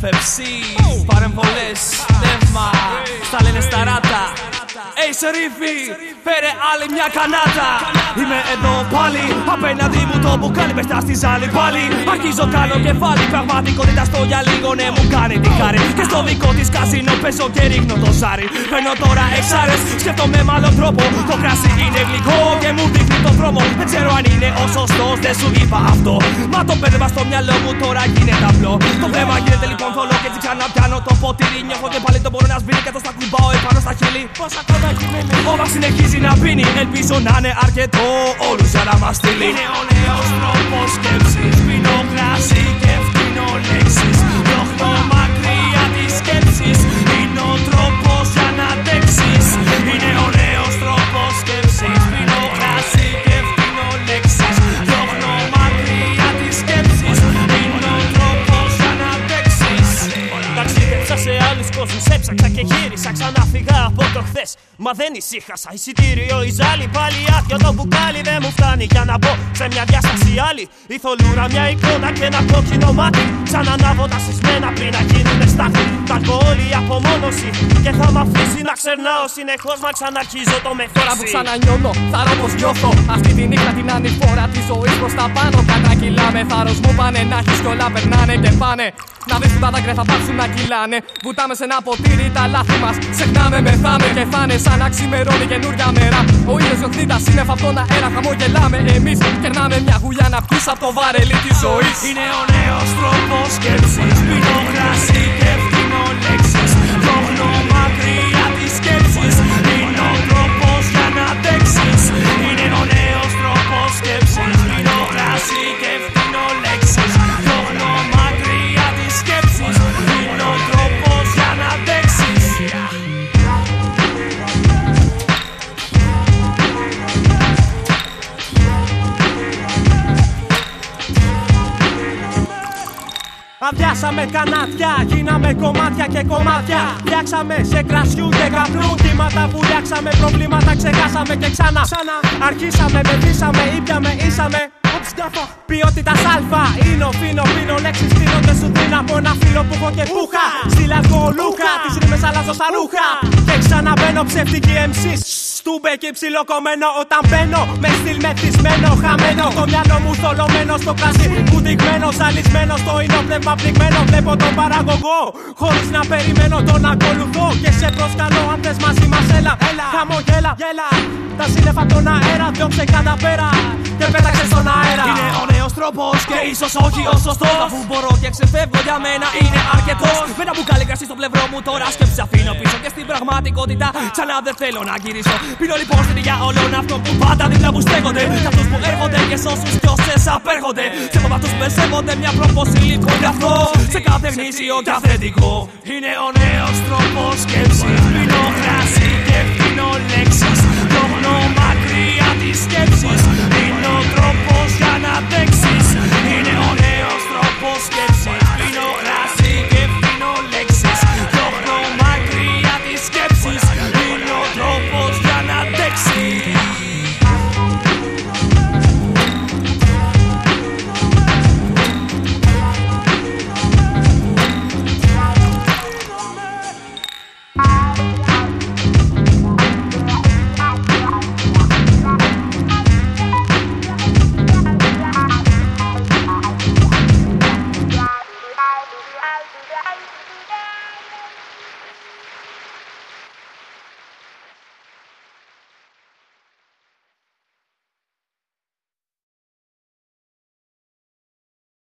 FFC, παρεμβολές, νεύμα, στα λένε στα ράτα. Ει σερίφι, φέρε άλλη μια κανάτα. Είμαι εδώ πάλι, απέναντι μου το μπουκάλι Πες στη ζάλη πάλι, αρχίζω κάνω κεφάλι Πραγματικότητα στο για λίγο ναι μου κάνει τη χάρη Και στο δικό της κασίνο παίζω και ρίχνω το σάρι Παίρνω τώρα εξάρες, σκέφτομαι με άλλο τρόπο Το κράσι δείχνει το δρόμο Δεν ξέρω αν είναι ο σωστός, δεν σου είπα αυτό. Μα το πέδευα στο μυαλό μου τώρα γίνεται απλό. Το βλέμμα γίνεται λοιπόν θολό και έτσι ξαναπιάνω το ποτήρι. Νιώθω και πάλι το μπορώ να σβήνει και το στα κουμπάω επάνω στα χείλη. Πόσα ακόμα έχει μείνει. Ο συνεχίζει να πίνει. Ελπίζω να είναι αρκετό όλους για να μας στείλει. Είναι ο νέος τρόπος σκέψης Πίνω κράσι και σε άλλους κόσμους. Έψαξα και γύρισα ξανά φυγά από το χθες. Μα δεν ησύχασα, εισιτήριο η ζάλη Πάλι άδειο το μπουκάλι δεν μου φτάνει Για να μπω σε μια διάσταση άλλη. Η θολούρα μια εικόνα και ένα κόκκινο μάτι. Σαν ανάβω τα σεισμένα πριν να γίνουνε στάθη. Τα η απομόνωση. Και θα μ' αφήσει να ξερνάω. Συνεχώς Μα ξαναρχίζω το με Τώρα που ξανανιώνω, θαρώ πως νιώθω. Αυτή τη νύχτα την ανηφόρα της ζωής προ τα πάνω Κατά με θάρρος μου πάνε. Να έχεις κι όλα περνάνε και πάνε. Να δεις που τα δάκρυα θα πάψουν να κυλάνε. Βουτάμε σε ένα ποτήρι τα λάθη μας. Ξεχνάμε, μεθάμε και φάνε σαν να ξημερώνει καινούρια μέρα. Ο ήλιο διωχνεί τα σύννεφα από τον αέρα. Χαμογελάμε εμείς. Κερνάμε μια γουλιά να πιεις από το βαρελί της ζωής. Είναι ο νέος τρόπος σκέψη. Πίνω κρασί και Αδειάσαμε κανάτια, γίναμε κομμάτια και κομμάτια. Φτιάξαμε σε κρασιού και καπνού κύματα που φτιάξαμε. Προβλήματα ξεχάσαμε και ξανά. ξανά. Αρχίσαμε, πετύσαμε, ήπιαμε, ήσαμε. Ποιότητας αλφα, είναι φίνο, πίνω λέξεις στείλω και σου δίνω από ένα φίλο που έχω και πούχα. Στη λούχα, τις ρήμες αλλάζω στα ρούχα. Και ξαναμπαίνω ψεύτικη MCs. Στούμπε και ψιλοκομμένο όταν μπαίνω. Με στυλ μεθυσμένο, χαμένο. Το μυαλό μου θολωμένο στο κρασί. Μπουδικμένο, ζαλισμένο στο ίνοπνευμα πνιγμένο. Βλέπω τον παραγωγό. Χωρίς να περιμένω τον ακολουθώ. Και σε προσκαλώ αν θες μαζί μας έλα. έλα. Χαμογέλα, γέλα. Τα σύννεφα από τον αέρα, διώξε κατά πέρα. Και πέταξε στον αέρα. Είναι ο νέο τρόπος και ίσως όχι ο σωστός. Αφού μπορώ και ξεφεύγω για μένα είναι αρκετός. Με ένα μπουκάλι κρασί στο πλευρό μου τώρα σκέψη αφήνω πίσω. Και στην πραγματικότητα ξανά δεν θέλω να γυρίσω. Πίνω λοιπόν στην υγεία όλων αυτών που πάντα δίπλα μου στέκονται. Σε αυτούς που έρχονται και σε όσους κι όσες απέρχονται. Σε από αυτού που μπερσεύονται μια πρόποση υλικό γι' αυτό. Σε κάθε γνήσιο και αυθεντικό. Είναι ο νέος τρόπος σκέψης.